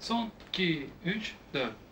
Son 2, 3, 4.